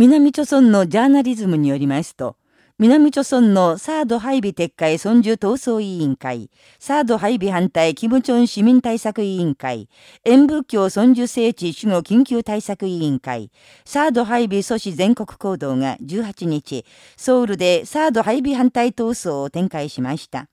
南朝村のジャーナリズムによりますと、南朝村のサード配備撤回村住闘争委員会、サード配備反対キムチョン市民対策委員会、演武教村住聖地守護緊急対策委員会、サード配備阻止全国行動が18日、ソウルでサード配備反対闘争を展開しました。